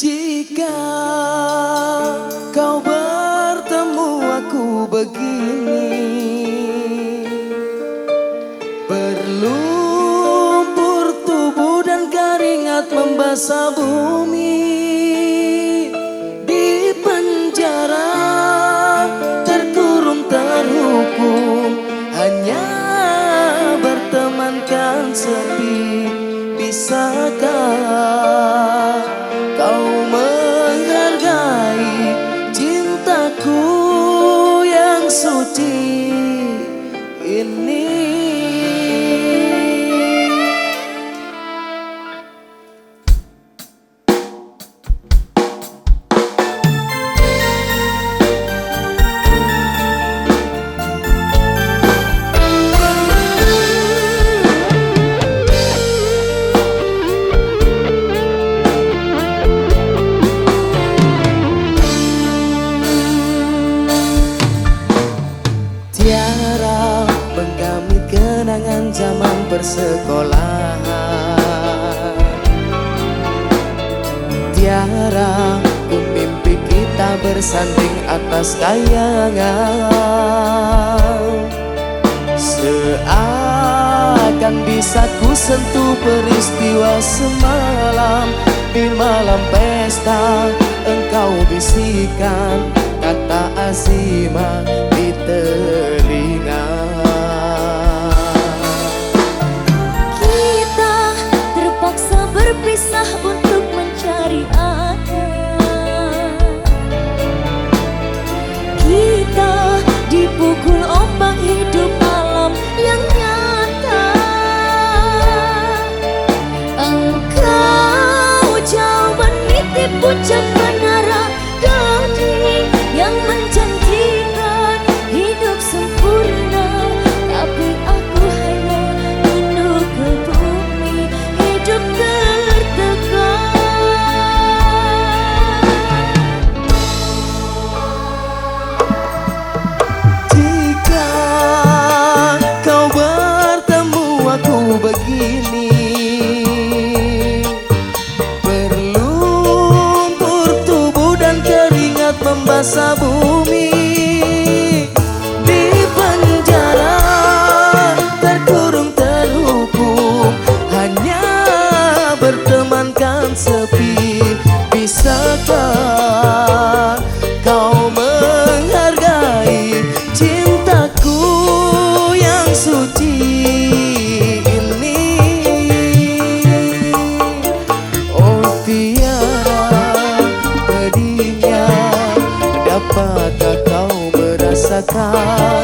Jika kau bertemu aku begini Berlumpur tubuh dan keringat membasah bumi zaman persekolahan. Tiara mimpi kita bersanding atas kayangan Seakan bisa ku sentuh peristiwa semalam. Di malam pesta engkau bisikan kata azimah membasah bumi Di penjara terkurung terhukum Hanya bertemankan sepi. Bisakah merasakan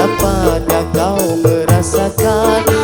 dapatkah kau merasakan